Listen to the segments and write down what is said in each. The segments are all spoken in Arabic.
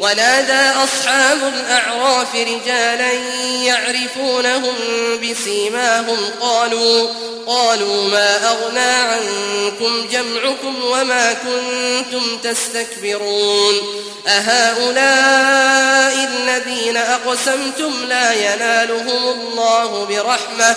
ونادى أصحاب الأعراف رجالا يعرفونهم بسيماهم. قالوا قالوا ما أغنى عنكم جمعكم وما كنتم تستكبرون. أهؤلاء الذين أقسمتم لا ينالهم الله برحمة.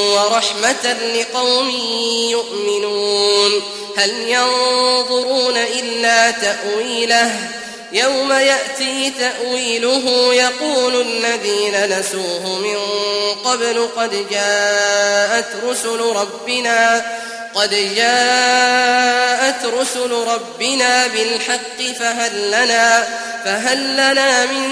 ورحمة لقوم يؤمنون هل ينظرون إلا تأويله يوم يأتي تأويله يقول الذين نسوه من قبل قد جاءت رسل ربنا قد جاءت رسل ربنا بالحق فهل لنا فهل لنا من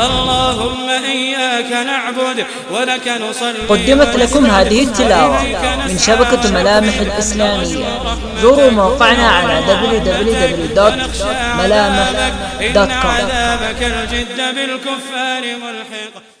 اللهم إياك نعبد ولك نصلي قدمت لكم هذه التلاوة من شبكة ملامح الإسلامية. زوروا موقعنا على www.ملامح.com عذابك الجد بالكفار ملحق.